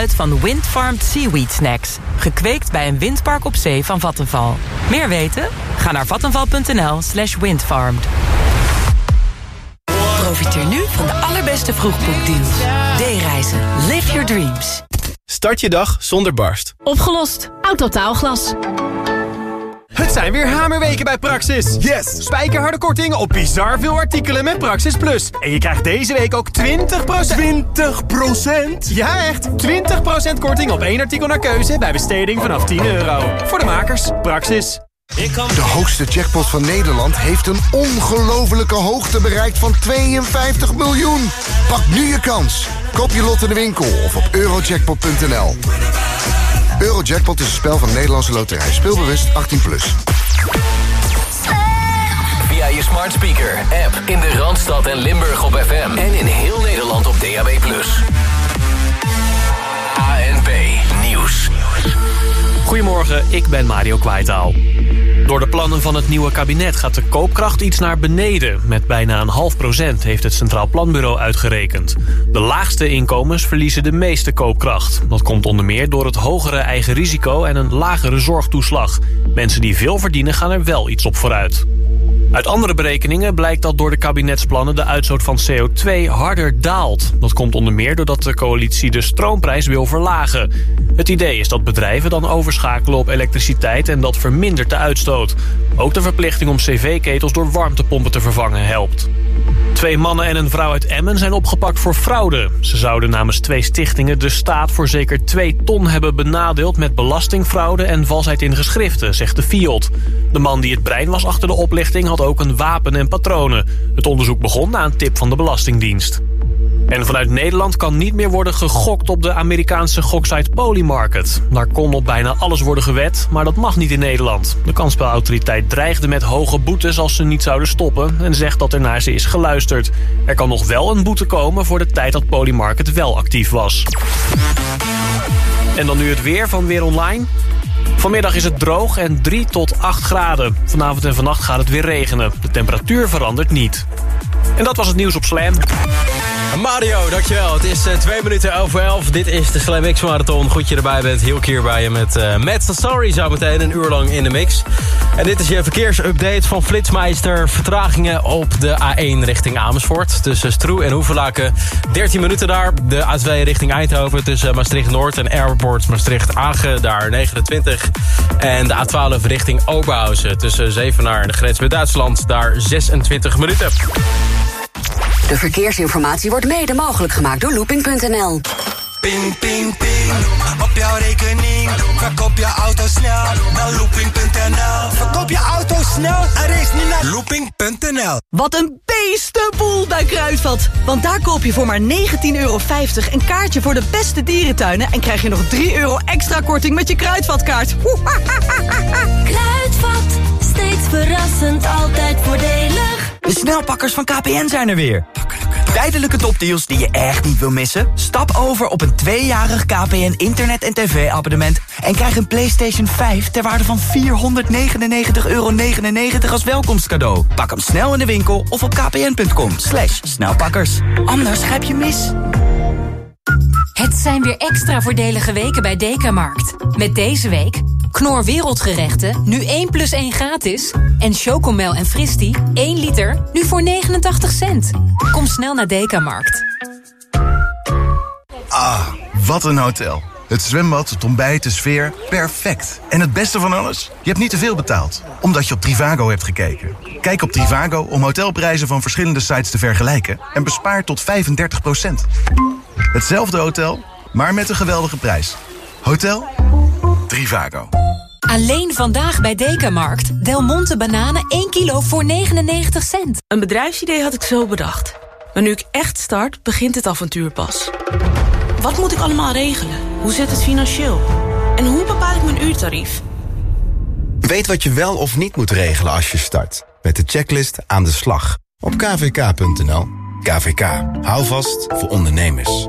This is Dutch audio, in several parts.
uit van Windfarmed Seaweed Snacks. Gekweekt bij een windpark op zee van Vattenval. Meer weten? Ga naar vattenval.nl slash windfarmed. Profiteer nu van de allerbeste vroegboekdeals. D-reizen. Live your dreams. Start je dag zonder barst. Opgelost. Autotaalglas. Het zijn weer hamerweken bij Praxis. Yes! Spijkerharde korting op bizar veel artikelen met Praxis Plus. En je krijgt deze week ook 20%... 20%? Ja, echt! 20% korting op één artikel naar keuze bij besteding vanaf 10 euro. Voor de makers, Praxis. De hoogste jackpot van Nederland heeft een ongelofelijke hoogte bereikt van 52 miljoen. Pak nu je kans. Koop je lot in de winkel of op eurojackpot.nl. Eurojackpot is een spel van de Nederlandse loterij. Speelbewust 18+. Plus. Via je smart speaker, app in de Randstad en Limburg op FM. En in heel Nederland op DAB+. ANP Nieuws. Goedemorgen, ik ben Mario Kwaitaal. Door de plannen van het nieuwe kabinet gaat de koopkracht iets naar beneden. Met bijna een half procent heeft het Centraal Planbureau uitgerekend. De laagste inkomens verliezen de meeste koopkracht. Dat komt onder meer door het hogere eigen risico en een lagere zorgtoeslag. Mensen die veel verdienen gaan er wel iets op vooruit. Uit andere berekeningen blijkt dat door de kabinetsplannen de uitstoot van CO2 harder daalt. Dat komt onder meer doordat de coalitie de stroomprijs wil verlagen. Het idee is dat bedrijven dan overschakelen op elektriciteit en dat vermindert de uitstoot. Ook de verplichting om cv-ketels door warmtepompen te vervangen helpt. Twee mannen en een vrouw uit Emmen zijn opgepakt voor fraude. Ze zouden namens twee stichtingen de staat voor zeker 2 ton hebben benadeeld... met belastingfraude en valsheid in geschriften, zegt de FIOD. De man die het brein was achter de oplichting had ook een wapen en patronen. Het onderzoek begon na een tip van de Belastingdienst. En vanuit Nederland kan niet meer worden gegokt op de Amerikaanse goksite Polymarket. Daar kon op bijna alles worden gewet, maar dat mag niet in Nederland. De kansspelautoriteit dreigde met hoge boetes als ze niet zouden stoppen... en zegt dat er naar ze is geluisterd. Er kan nog wel een boete komen voor de tijd dat Polymarket wel actief was. En dan nu het weer van Weer Online. Vanmiddag is het droog en 3 tot 8 graden. Vanavond en vannacht gaat het weer regenen. De temperatuur verandert niet. En dat was het nieuws op Slam. Mario, dankjewel. Het is uh, twee minuten over elf. Dit is de Slam Marathon. Goed je erbij bent. Heel keer bij je met uh, Matt Sorry zo meteen een uur lang in de mix. En dit is je verkeersupdate van Flitsmeister. Vertragingen op de A1 richting Amersfoort. Tussen Stroe en Hoevelaken. 13 minuten daar. De A2 richting Eindhoven. Tussen Maastricht-Noord en Airport Maastricht-Agen. Daar 29. En de A12 richting Oberhausen. Tussen Zevenaar en de grens met Duitsland. Daar 26 minuten. De verkeersinformatie wordt mede mogelijk gemaakt door looping.nl. Ping, ping, ping. Op jouw rekening. Verkoop je auto snel naar looping.nl. Verkoop je auto snel en race niet naar looping.nl. Wat een beestenboel bij Kruidvat. Want daar koop je voor maar 19,50 euro een kaartje voor de beste dierentuinen... en krijg je nog 3 euro extra korting met je Kruidvatkaart. Kruidvat, steeds verrassend, altijd voordelig. De snelpakkers van KPN zijn er weer. Tijdelijke topdeals die je echt niet wil missen? Stap over op een tweejarig KPN internet- en tv-abonnement... en krijg een PlayStation 5 ter waarde van 499,99 euro als welkomstcadeau. Pak hem snel in de winkel of op kpn.com. Slash snelpakkers. Anders grijp je mis. Het zijn weer extra voordelige weken bij Dekamarkt. Met deze week Knor Wereldgerechten, nu 1 plus 1 gratis. En Chocomel en Fristi, 1 liter, nu voor 89 cent. Kom snel naar Dekamarkt. Ah, wat een hotel. Het zwembad, het ontbijt, de sfeer, perfect. En het beste van alles? Je hebt niet te veel betaald, omdat je op Trivago hebt gekeken. Kijk op Trivago om hotelprijzen van verschillende sites te vergelijken... en bespaar tot 35% Hetzelfde hotel, maar met een geweldige prijs. Hotel Trivago. Alleen vandaag bij Dekamarkt. Del Monte bananen 1 kilo voor 99 cent. Een bedrijfsidee had ik zo bedacht. Maar nu ik echt start, begint het avontuur pas. Wat moet ik allemaal regelen? Hoe zit het financieel? En hoe bepaal ik mijn uurtarief? Weet wat je wel of niet moet regelen als je start. Met de checklist aan de slag. Op kvk.nl. KVK. Hou vast voor ondernemers.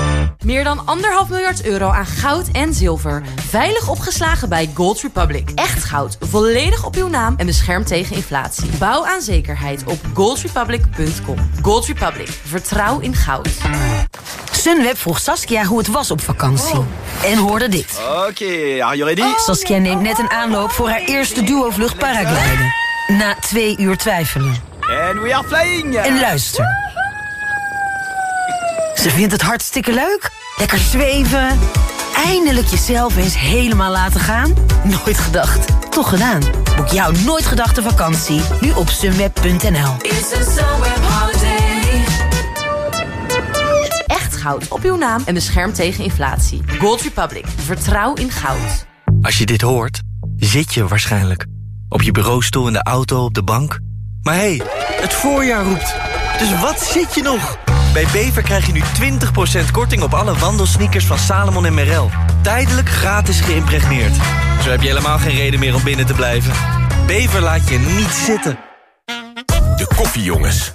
Meer dan anderhalf miljard euro aan goud en zilver. Veilig opgeslagen bij Gold Republic. Echt goud, volledig op uw naam en beschermd tegen inflatie. Bouw aan zekerheid op goldrepublic.com. Gold Republic, vertrouw in goud. Sunweb vroeg Saskia hoe het was op vakantie. En hoorde dit. Oké, are you ready? Saskia neemt net een aanloop voor haar eerste duo-vlucht paragliden. Na twee uur twijfelen. And we are flying! En luister. Ze vindt het hartstikke leuk. Lekker zweven. Eindelijk jezelf eens helemaal laten gaan. Nooit gedacht, toch gedaan. Boek jouw nooit gedachte vakantie nu op sunweb.nl. Echt goud op uw naam en beschermd tegen inflatie. Gold Republic, vertrouw in goud. Als je dit hoort, zit je waarschijnlijk. Op je bureaustoel, in de auto, op de bank. Maar hé, hey, het voorjaar roept. Dus wat zit je nog? Bij Bever krijg je nu 20% korting op alle wandelsneakers van Salomon en Merrell. Tijdelijk gratis geïmpregneerd. Zo heb je helemaal geen reden meer om binnen te blijven. Bever laat je niet zitten. De koffiejongens.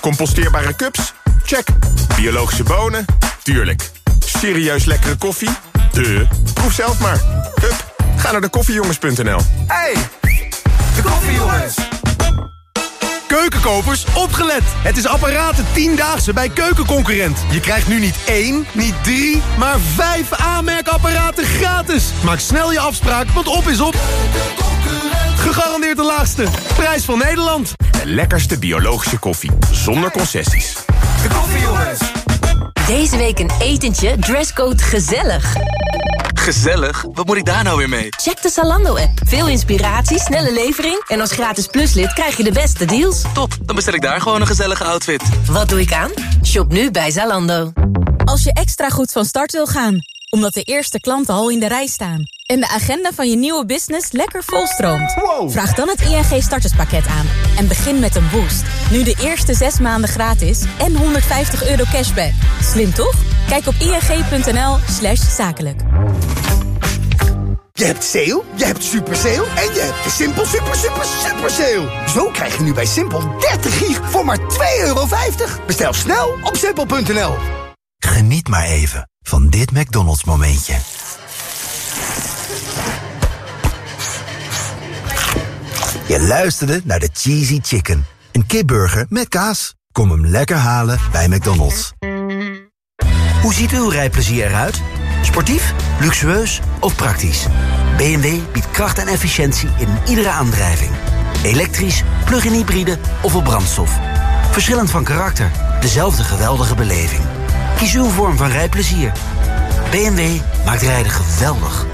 Composteerbare cups? Check. Biologische bonen? Tuurlijk. Serieus lekkere koffie? De. Proef zelf maar. Hup, ga naar de koffiejongens.nl. Hey, de koffiejongens. Keukenkopers, opgelet! Het is apparaten 10-daagse bij Keukenconcurrent. Je krijgt nu niet één, niet drie, maar vijf aanmerkapparaten gratis. Maak snel je afspraak, want op is op. Gegarandeerd de laagste. Prijs van Nederland. De lekkerste biologische koffie, zonder concessies. De koffiejongens. Deze week een etentje, dresscode gezellig. Gezellig? Wat moet ik daar nou weer mee? Check de Zalando-app. Veel inspiratie, snelle levering... en als gratis pluslid krijg je de beste deals. Top, dan bestel ik daar gewoon een gezellige outfit. Wat doe ik aan? Shop nu bij Zalando. Als je extra goed van start wil gaan, omdat de eerste klanten al in de rij staan... en de agenda van je nieuwe business lekker volstroomt... vraag dan het ING starterspakket aan en begin met een boost. Nu de eerste zes maanden gratis en 150 euro cashback. Slim toch? Kijk op ing.nl slash zakelijk. Je hebt sale, je hebt super sale en je hebt de Simpel super super super sale. Zo krijg je nu bij Simpel 30 gig voor maar 2,50 euro. Bestel snel op simpel.nl. Geniet maar even van dit McDonald's momentje. Je luisterde naar de Cheesy Chicken. Een kipburger met kaas. Kom hem lekker halen bij McDonald's. Hoe ziet uw rijplezier eruit? Sportief, luxueus of praktisch? BMW biedt kracht en efficiëntie in iedere aandrijving. Elektrisch, plug-in hybride of op brandstof. Verschillend van karakter, dezelfde geweldige beleving. Kies uw vorm van rijplezier. BMW maakt rijden geweldig.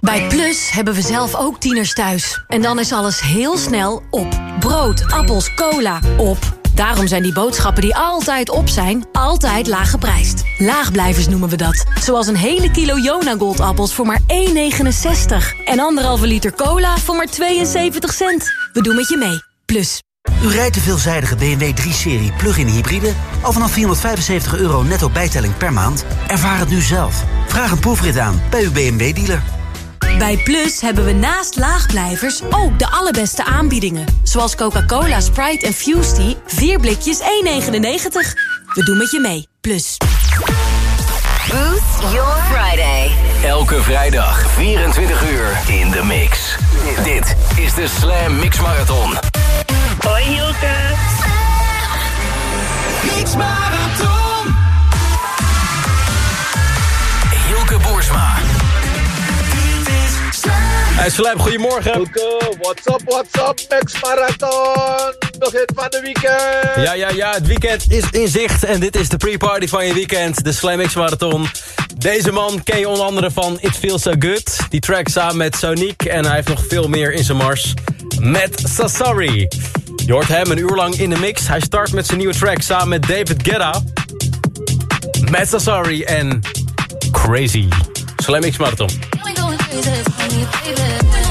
Bij Plus hebben we zelf ook tieners thuis. En dan is alles heel snel op. Brood, appels, cola, op. Daarom zijn die boodschappen die altijd op zijn, altijd laag geprijsd. Laagblijvers noemen we dat. Zoals een hele kilo Jona Goldappels voor maar 1,69. En anderhalve liter cola voor maar 72 cent. We doen met je mee. Plus. U rijdt de veelzijdige BMW 3-serie plug-in hybride... al vanaf 475 euro netto bijtelling per maand? Ervaar het nu zelf. Vraag een proefrit aan bij uw BMW-dealer. Bij Plus hebben we naast laagblijvers ook de allerbeste aanbiedingen. Zoals Coca-Cola, Sprite en Fusty. 4 blikjes 1,99. We doen met je mee. Plus. Boost Your Friday. Elke vrijdag 24 uur in de mix. Dit is de Slam Mix Marathon. Hoi Hilke. Mix Marathon. Hilke Boersma. Hey Slijm, goedemorgen. What's up, what's up, Max Marathon. Begin van de weekend. Ja, ja, ja, het weekend is in zicht. En dit is de pre-party van je weekend, de Slam X Marathon. Deze man ken je onder andere van It Feels So Good. Die track samen met Sonic. En hij heeft nog veel meer in zijn mars. Met Sassari. Je hoort hem een uur lang in de mix. Hij start met zijn nieuwe track samen met David Guetta. Met Sassari en Crazy. Slam X Marathon. What I gotta do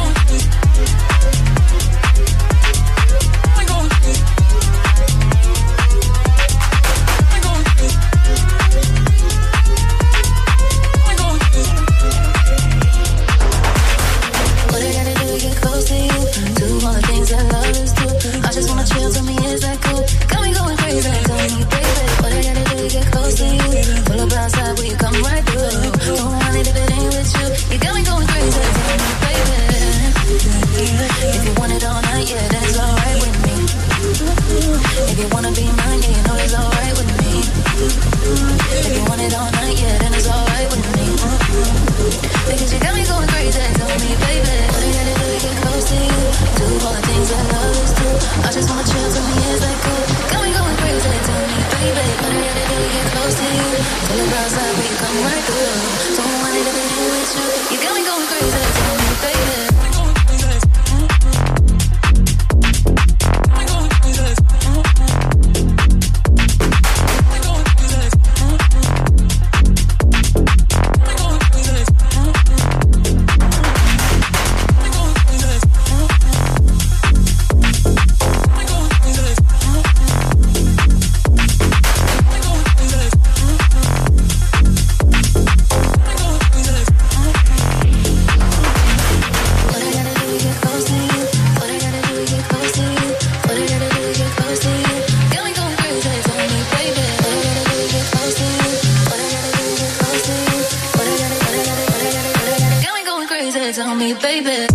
me, baby.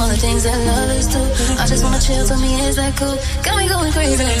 all the things that lovers do. I just wanna chill, tell me is that cool? Got me going crazy.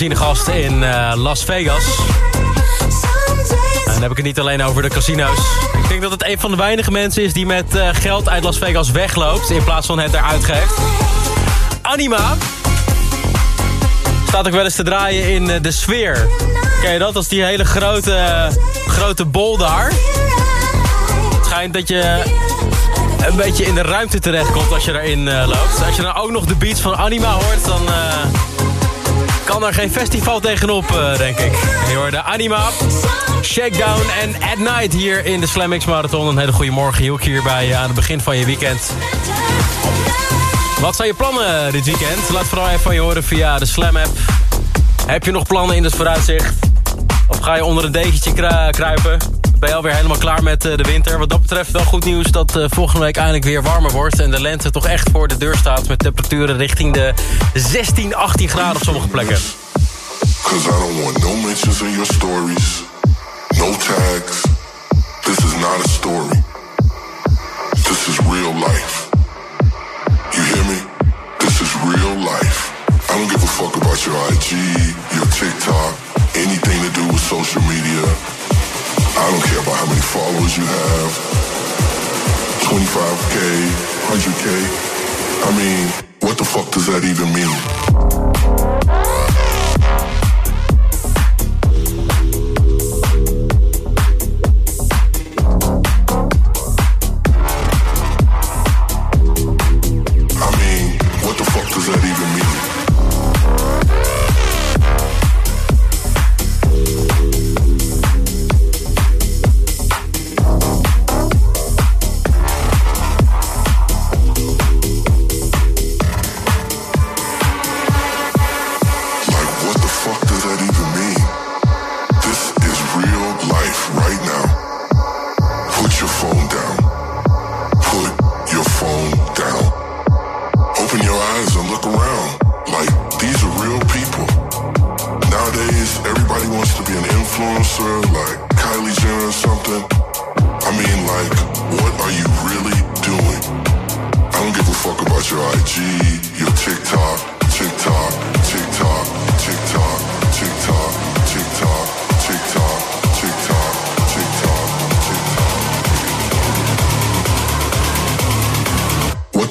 Geziene gast in eh, Las Vegas. En dan heb ik het niet alleen over de casino's. Ik denk dat het een van de weinige mensen is die met eh, geld uit Las Vegas wegloopt... in plaats van het eruit geeft. Anima. Staat ook wel eens te draaien in eh, de sfeer. Ken je dat? Als die hele grote, grote bol daar. Het schijnt dat je een beetje in de ruimte terechtkomt als je daarin loopt. Als je dan ook nog de beats van Anima hoort, dan kan er geen festival tegenop, eh, denk ik. En je hoorde Anima, Shakedown en At Night hier in de Slam X Marathon. Een hele goede morgen, hier bij je aan het begin van je weekend. Wat zijn je plannen dit weekend? Laat vooral even van je horen via de Slam app. Heb je nog plannen in het vooruitzicht? Of ga je onder een dekentje kru- kruipen? Ben je alweer helemaal klaar met eh, de winter? Wat dat betreft wel goed nieuws dat eh, volgende week eindelijk weer warmer wordt... en de lente toch echt voor de deur staat... met temperaturen richting de 16, 18 graden op sommige plekken. Cause I don't want no mentions in your stories, no tags. This is not a story. This is real life. You hear me? This is real life. I don't give a fuck about your IG, your TikTok, anything to do with social media. I don't care about how many followers you have. 25k, 100k. I mean, what the fuck does that even mean?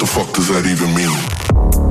Fuck does that even mean?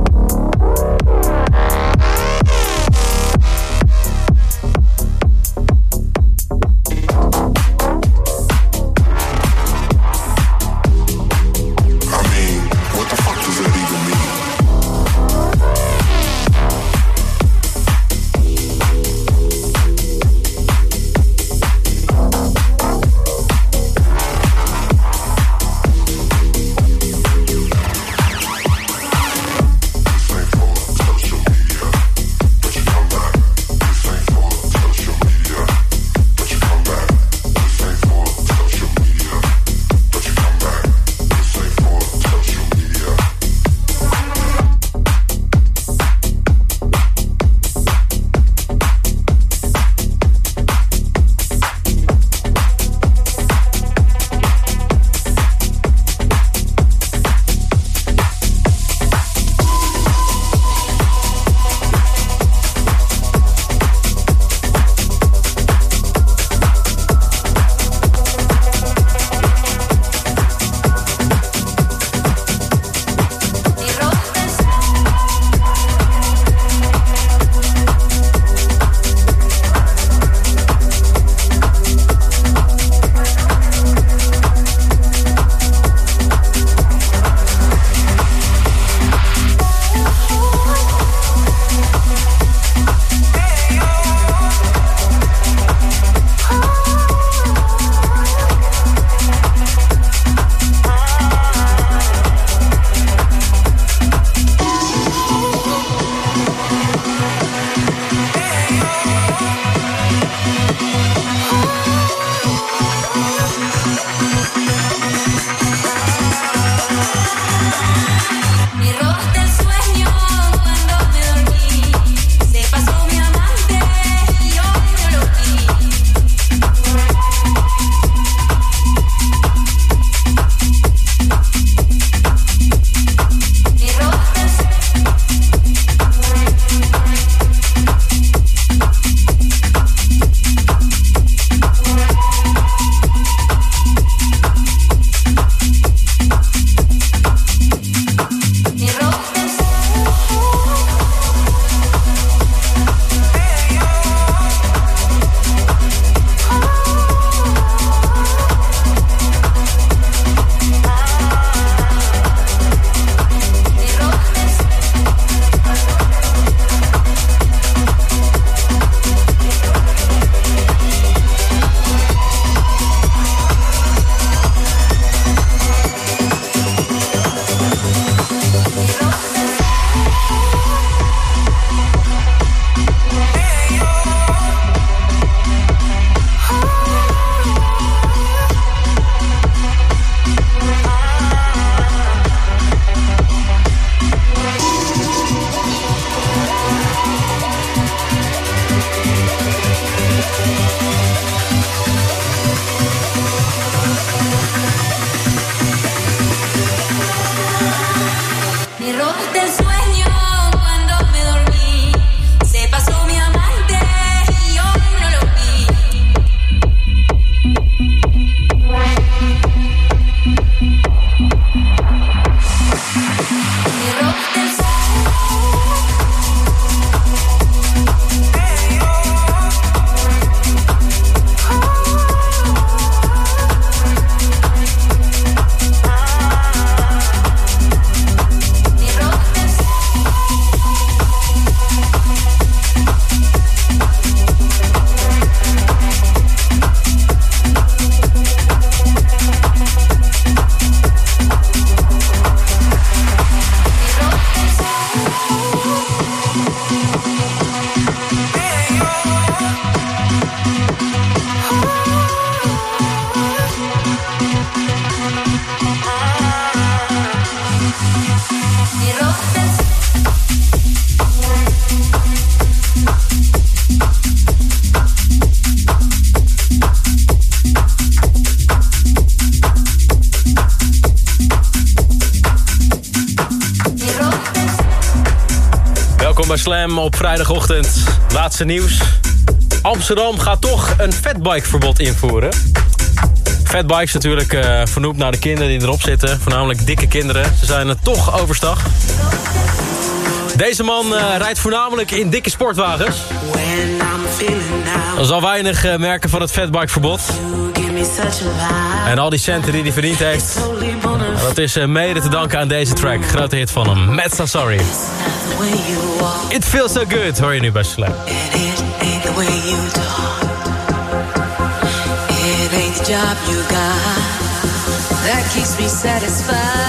Op vrijdagochtend. Laatste nieuws. Amsterdam gaat toch een fatbike-verbod invoeren. Fatbikes natuurlijk uh, vernoemd naar de kinderen die erop zitten. Voornamelijk dikke kinderen. Ze zijn er toch overstag. Deze man uh, rijdt voornamelijk in dikke sportwagens. Er zal weinig uh, merken van het fatbike-verbod. En al die centen die hij verdiend heeft... dat is uh, mede te danken aan deze track. Grote hit van hem. Metsa Sorry. It feels so good, hoor je nu bij Slam. It ain't the job you got that keeps me satisfied.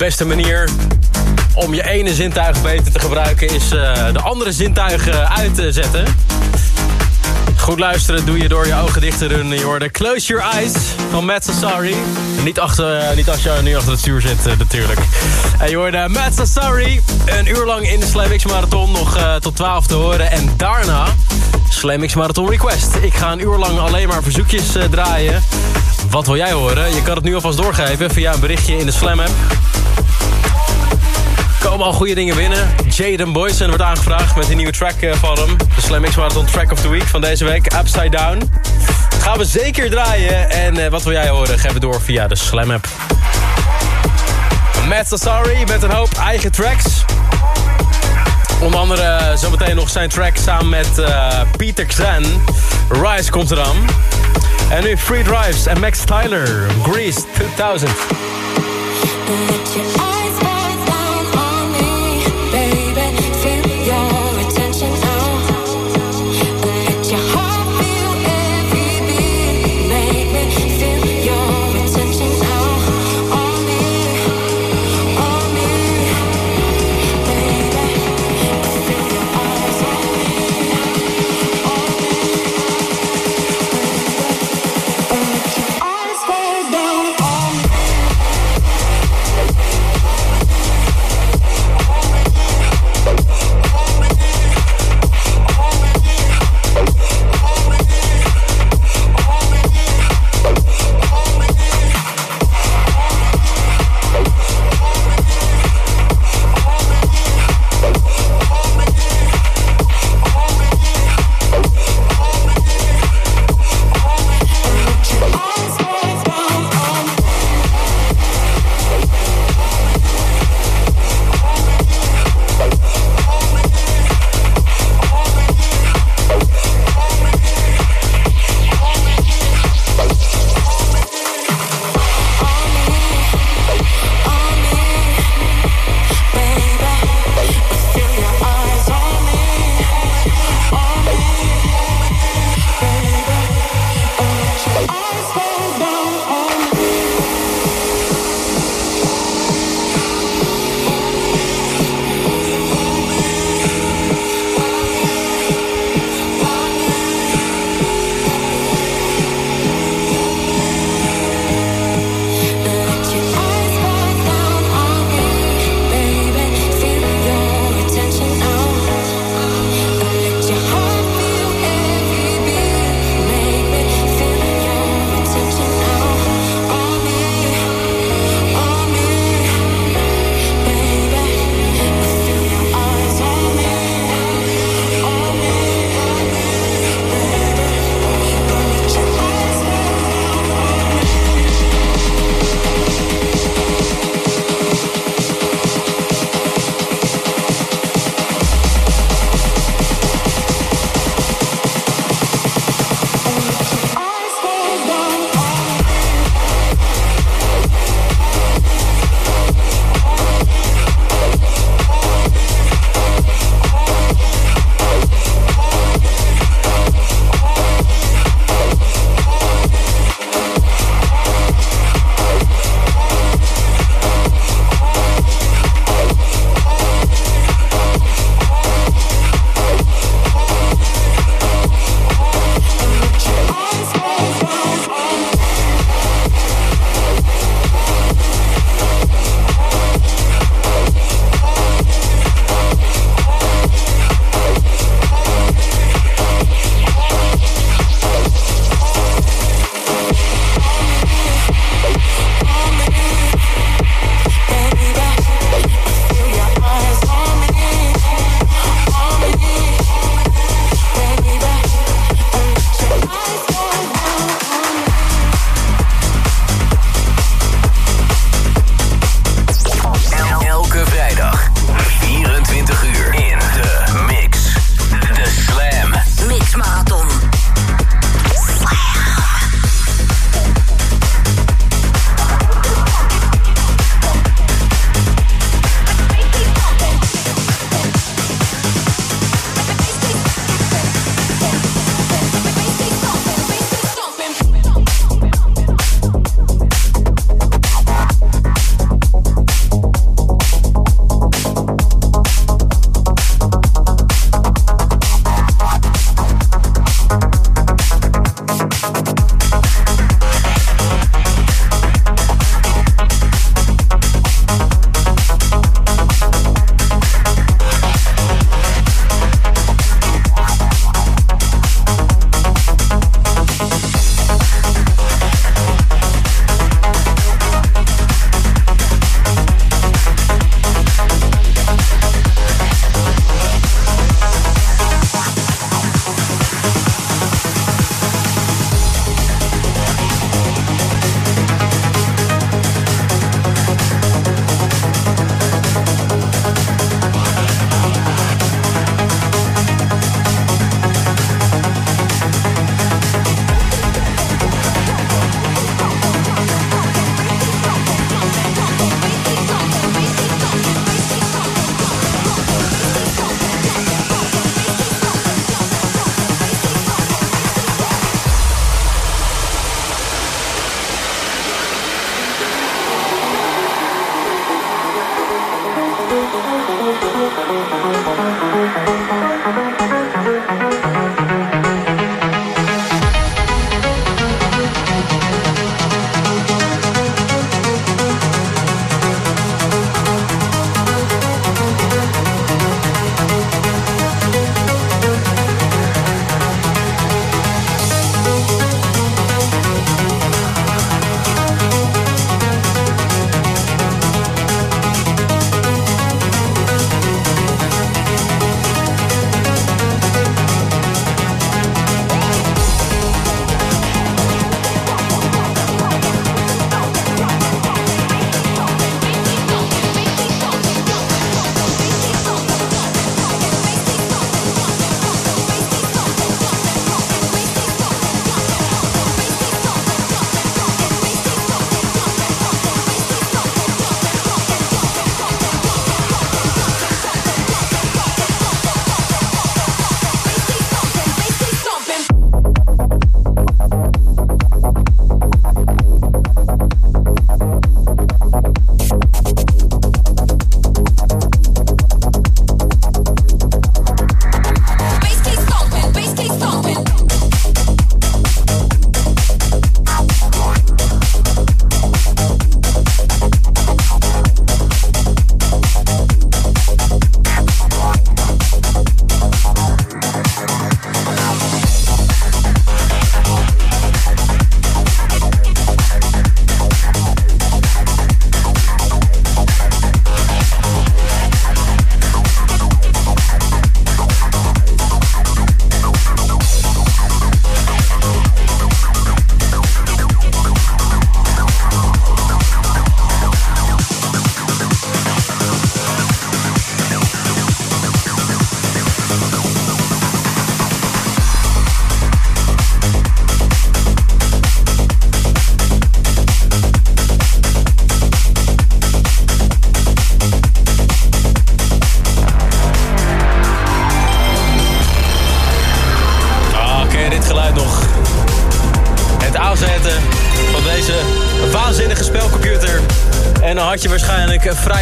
Beste manier om je ene zintuig beter te gebruiken... is uh, de andere zintuigen uit te zetten. Goed luisteren doe je door je ogen dicht te doen. Je hoorde Close Your Eyes van Matt Sorry. Niet, achter, niet als je nu achter het stuur zit, natuurlijk. En je hoorde Matt Sorry. Een uur lang in de Slam Marathon. Nog tot 12 te horen. En daarna Slam Marathon Request. Ik ga een uur lang alleen maar verzoekjes draaien. Wat wil jij horen? Je kan het nu alvast doorgeven via een berichtje in de Slam app. Komen al goede dingen binnen. Jaden Boyson wordt aangevraagd met een nieuwe track van hem. De Slam X Marathon Track of the Week van deze week. Upside Down. Gaan we zeker draaien. En uh, wat wil jij horen? Geef het door via de Slam app. Matt Sassari met een hoop eigen tracks. Onder andere uh, zometeen nog zijn track samen met uh, Peter Xan. Rise komt eraan. En nu Free Drives en Max Tyler. Grease 2000.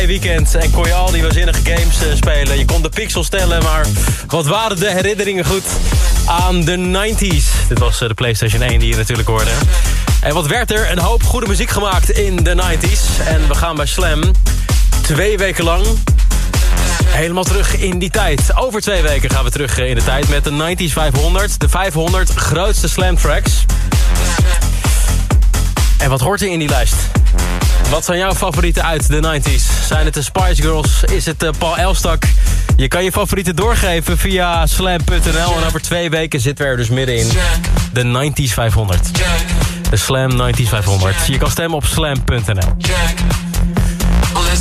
Weekend en kon je al die waanzinnige games eh, spelen. Je kon de pixels tellen, maar wat waren de herinneringen goed aan de 90s? Dit was eh, de PlayStation 1 die je natuurlijk hoorde. En wat werd er? Een hoop goede muziek gemaakt in de 90s. En we gaan bij Slam twee weken lang helemaal terug in die tijd. Over twee weken gaan we terug eh, in de tijd met de 90s 500. De 500 grootste Slam tracks. En wat hoort er in die lijst? Wat zijn jouw favorieten uit de 90s? Zijn het de Spice Girls? Is het eh, Paul Elstak? Je kan je favorieten doorgeven via slam.nl. En over twee weken zitten we er dus middenin. De 90s 500. De Slam 90s 500. Je kan stemmen op slam.nl.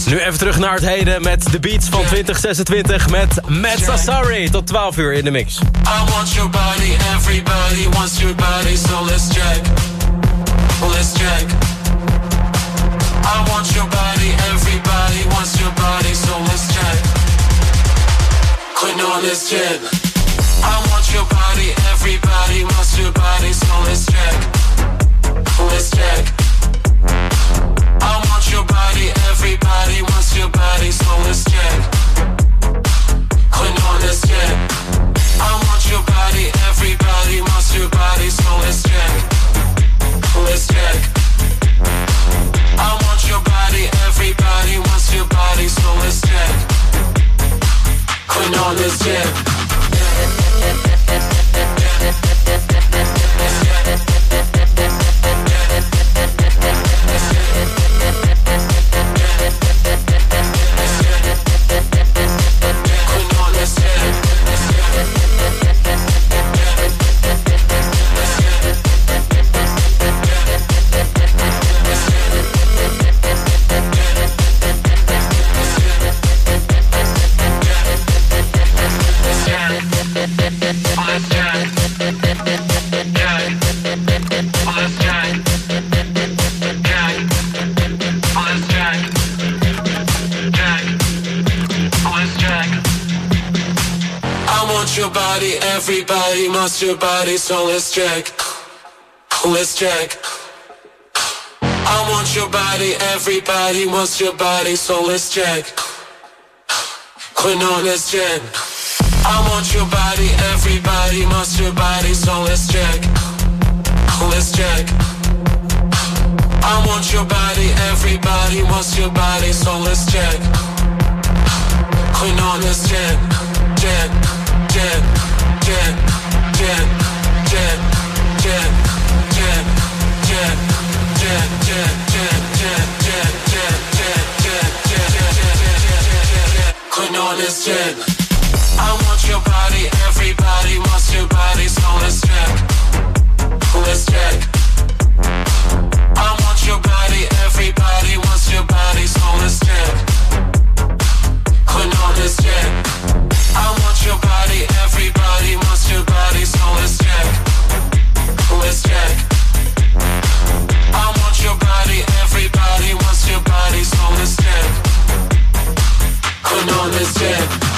Nu even terug naar het heden met de beats van 2026 met Matt Sassari. Tot 12 uur in de mix. I want your body, everybody wants your body, so let's check. Let's check. I want your body, everybody wants your body, so let's check. Quit on let's check. I want your body, everybody wants your body, so let's check. Let's check. I want your body, everybody wants your body, so let's check. Quit on let's check. I want your body, everybody wants your body, so let's check. Let's check. I want your body, everybody wants your body, so let's check. Quit on let's check. your body, everybody must your body, so let's check, let's check. I want your body, everybody wants your body, so let's check. Quit on let's check. I want your body, everybody wants your body, so let's check, let's check. I want your body, everybody wants your body, so let's check. On let's check, check let's check. I want your body, everybody wants your body, so let's check. Let's check. I want your body, everybody wants your body, so let's check. This jet.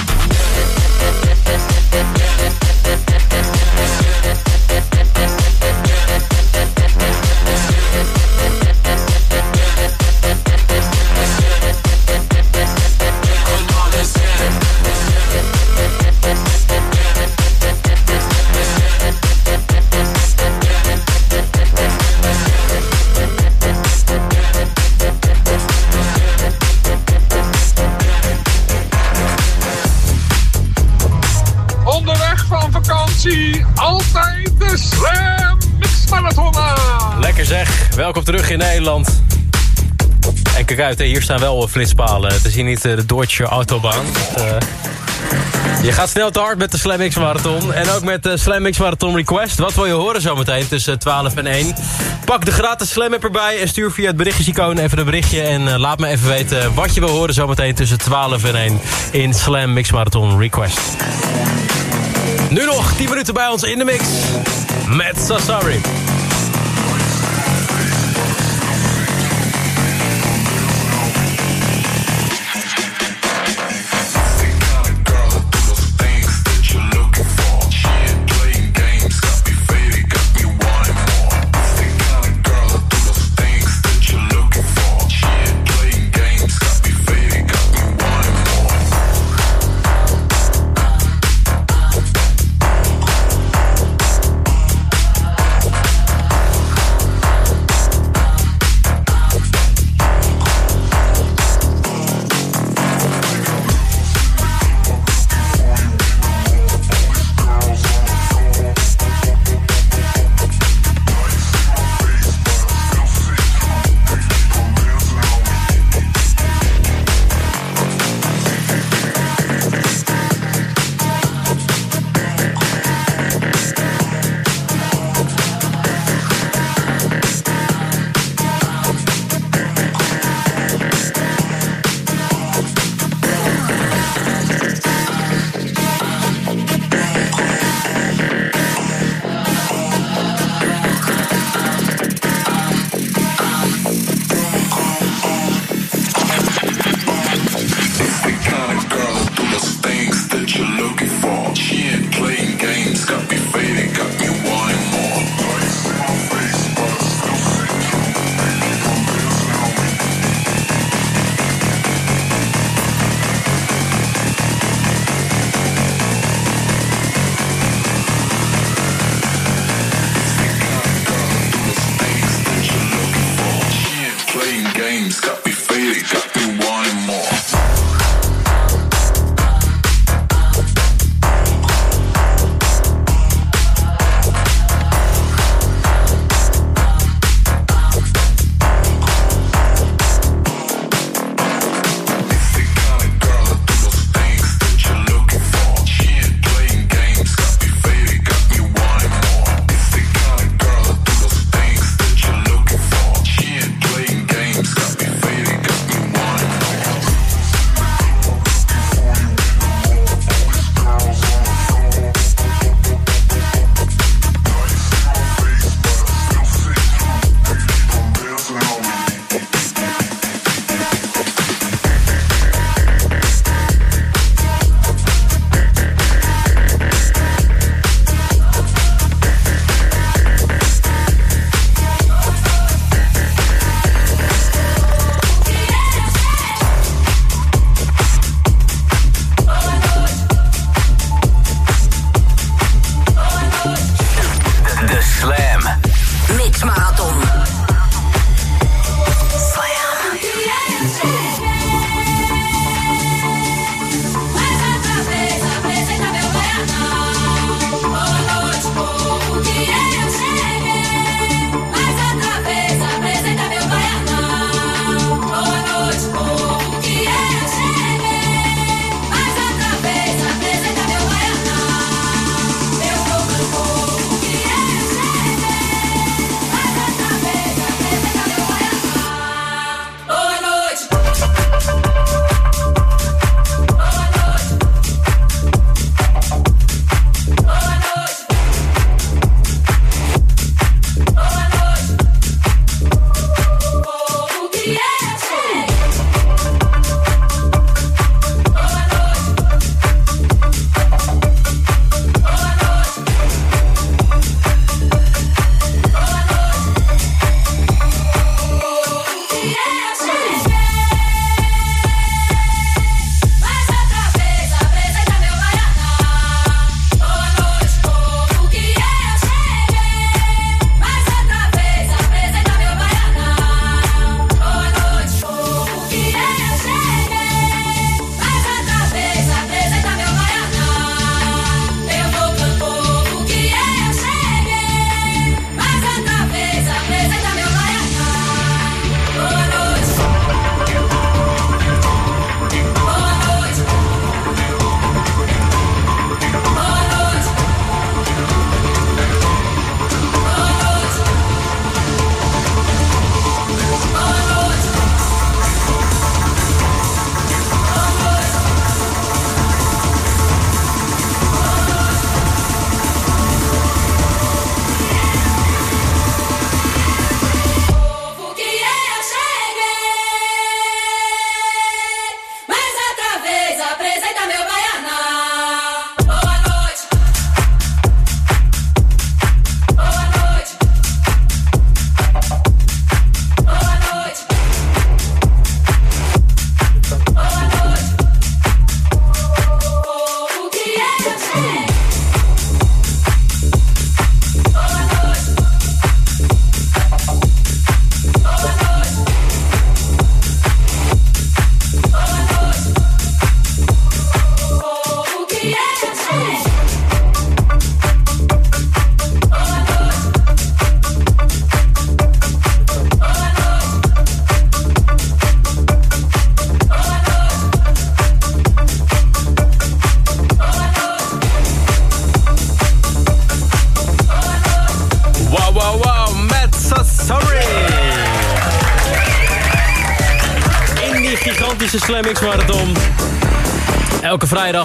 Vakantie, altijd de Slam Mix Marathon aan. Lekker zeg, welkom terug in Nederland. En kijk uit, hier staan wel flitspalen. Het is hier niet eh, de Deutsche Autobahn. Eh, je gaat snel te hard met de Slam Marathon. En ook met de Slam Marathon Request. Wat wil je horen zometeen tussen 12 en 1? Pak de gratis Slam app erbij en stuur via het berichtjesicoon even een berichtje. En eh, laat me even weten wat je wil horen zometeen tussen 12 en 1 in Slam Mix Marathon Request. Nu nog 10 minuten bij ons in de mix met Sassari.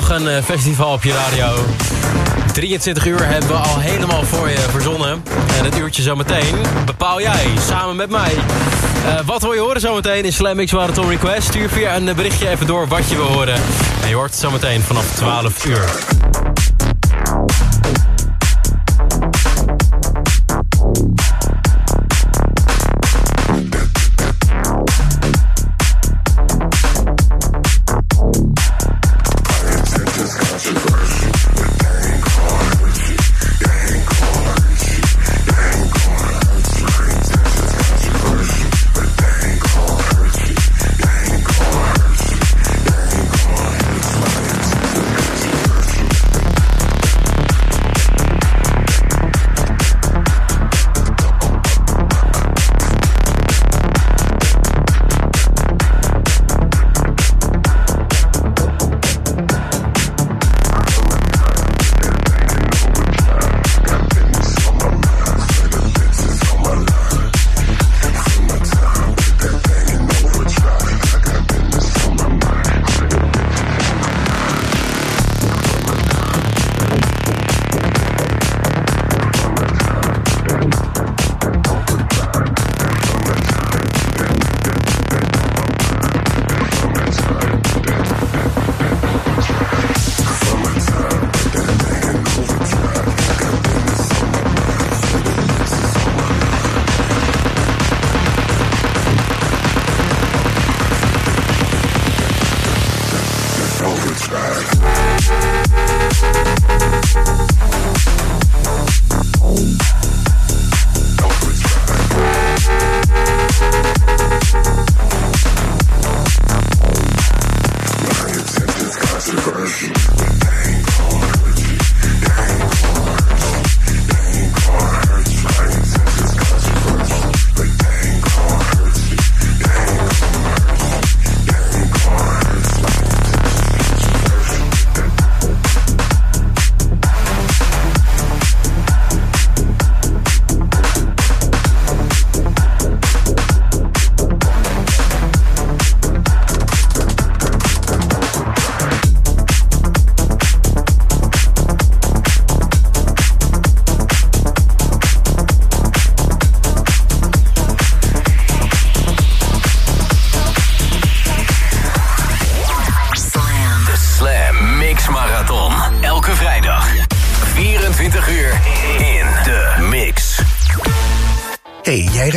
Vrijdag een eh, festival op je radio. 23 uur hebben we al helemaal voor je verzonnen. En het uurtje zometeen bepaal jij samen met mij. Eh, wat wil je horen zometeen in Slam X Marathon Request? Stuur via een berichtje even door wat je wil horen. En je hoort het zometeen vanaf 12 uur.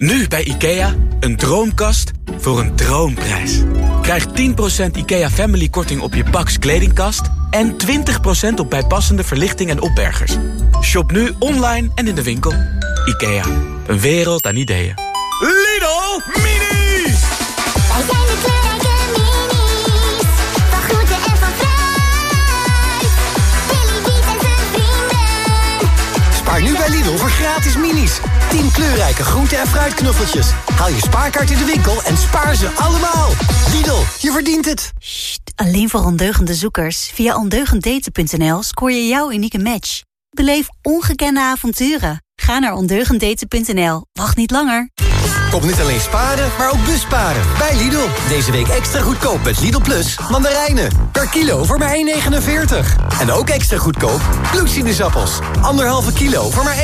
Nu bij IKEA, een droomkast voor een droomprijs. Krijg 10% IKEA Family korting op je Pax kledingkast... en 20% op bijpassende verlichting en opbergers. Shop nu online en in de winkel. IKEA, een wereld aan ideeën. Lidl Mini! Wij zijn de kleurrijke gratis minis. 10 kleurrijke groente- en fruitknuffeltjes. Haal je spaarkaart in de winkel en spaar ze allemaal. Lidl, je verdient het. Alleen voor ondeugende zoekers. Via ondeugenddaten.nl scoor je jouw unieke match. Beleef ongekende avonturen. Ga naar ondeugenddaten.nl. Wacht niet langer. Kom niet alleen sparen, maar ook busparen. Bij Lidl. Deze week extra goedkoop met Lidl Plus. Mandarijnen. Per kilo voor maar 1,49. En ook extra goedkoop bloedsinusappels. Anderhalve kilo voor maar 1,99.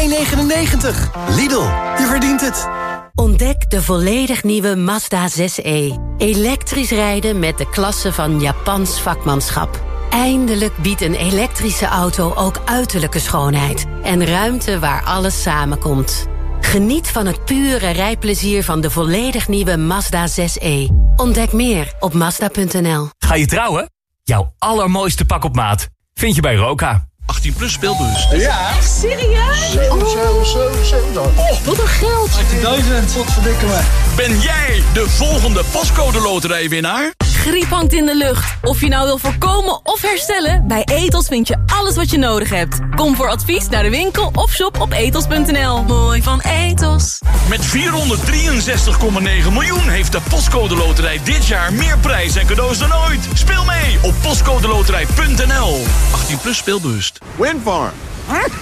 Lidl, je verdient het. Ontdek de volledig nieuwe Mazda 6e. Elektrisch rijden met de klasse van Japans vakmanschap. Eindelijk biedt een elektrische auto ook uiterlijke schoonheid. En ruimte waar alles samenkomt. Geniet van het pure rijplezier van de volledig nieuwe Mazda 6e. Ontdek meer op Mazda.nl. Ga je trouwen? Jouw allermooiste pak op maat vind je bij Roka. 18 plus speelbus. Ja. Echt serieus? 7, 7, 7, 7. Oh, wat een geld. 18.000, wat verdikken me. Ben jij de volgende pascode loterijwinnaar? Griep hangt in de lucht. Of je nou wil voorkomen of herstellen, bij Etos vind je alles wat je nodig hebt. Kom voor advies naar de winkel of shop op etos.nl. Mooi van Etos. Met 463,9 miljoen heeft de Postcode Loterij dit jaar meer prijs en cadeaus dan ooit. Speel mee op postcodeloterij.nl. 18 plus speelbewust. Windfarm.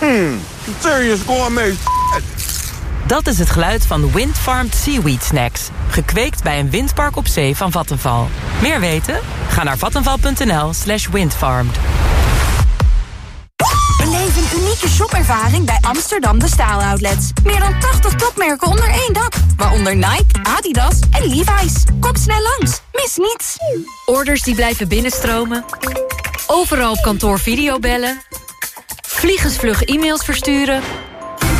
Mm, serious gourmet Dat is het geluid van Windfarmed Seaweed Snacks. Gekweekt bij een windpark op zee van Vattenval. Meer weten? Ga naar vattenval.nl slash windfarmed. Beleef een unieke shopervaring bij Amsterdam De Staal Outlets. Meer dan 80 topmerken onder één dak. Waaronder Nike, Adidas en Levi's. Kom snel langs. Mis niets. Orders die blijven binnenstromen. Overal op kantoor videobellen. Vliegensvlug e-mails versturen.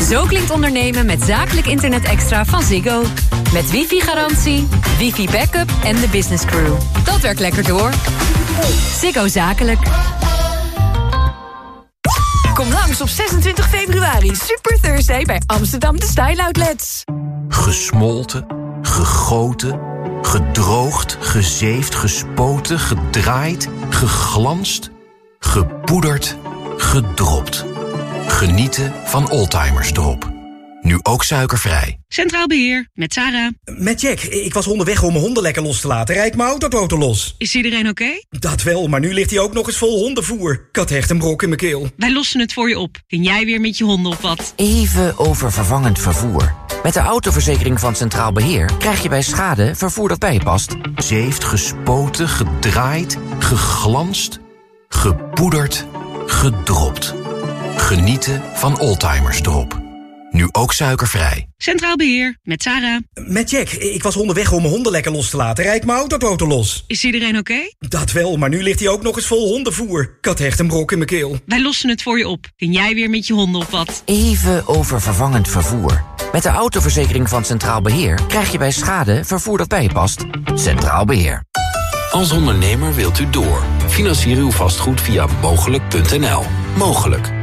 Zo klinkt ondernemen met zakelijk internet extra van Ziggo. Met wifi-garantie, wifi-backup en de business crew. Dat werkt lekker door. Ziggo Zakelijk. Kom langs op 26 februari. Super Thursday bij Amsterdam De Style Outlets. Gesmolten, gegoten, gedroogd, gezeefd, gespoten, gedraaid, geglanst, gepoederd, gedropt. Genieten van Oldtimers Drop. Nu ook suikervrij. Centraal Beheer, met Sarah. Met Jack. Ik was onderweg om mijn honden lekker los te laten. Rijd mijn autoboten los. Is iedereen oké? Dat wel, maar nu ligt hij ook nog eens vol hondenvoer. Ik had echt een brok in mijn keel. Wij lossen het voor je op. Kun jij weer met je honden op wat? Even over vervangend vervoer. Met de autoverzekering van Centraal Beheer krijg je bij schade vervoer dat bij je past. Zeeft, gespoten, gedraaid, geglanst, gepoederd, gedropt. Genieten van Oldtimers Drop. Nu ook suikervrij. Centraal Beheer, met Sarah. Met Jack. Ik was onderweg om mijn honden lekker los te laten. Rijd mijn autoboten los. Is iedereen oké? Dat wel, maar nu ligt hij ook nog eens vol hondenvoer. Ik had echt een brok in mijn keel. Wij lossen het voor je op. Kun jij weer met je honden op wat? Even over vervangend vervoer. Met de autoverzekering van Centraal Beheer krijg je bij schade vervoer dat bij je past. Centraal Beheer. Als ondernemer wilt u door. Financier uw vastgoed via mogelijk.nl. Mogelijk.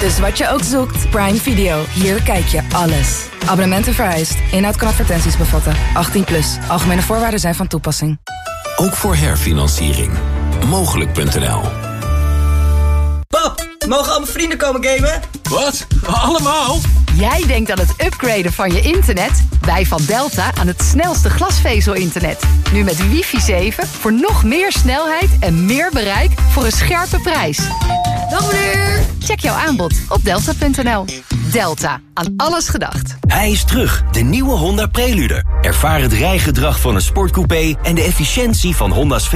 Dus wat je ook zoekt, Prime Video. Hier kijk je alles. Abonnementen vereist. Inhoud kan advertenties bevatten. 18 plus. Algemene voorwaarden zijn van toepassing. Ook voor herfinanciering. Mogelijk.nl Pap, mogen al mijn vrienden komen gamen? Wat? Allemaal? Jij denkt aan het upgraden van je internet? Wij van Delta aan het snelste glasvezel-internet. Nu met wifi 7 voor nog meer snelheid en meer bereik voor een scherpe prijs. Dag meneer! Check jouw aanbod op delta.nl. Delta, aan alles gedacht. Hij is terug, de nieuwe Honda Prelude. Ervaar het rijgedrag van een sportcoupé en de efficiëntie van Honda's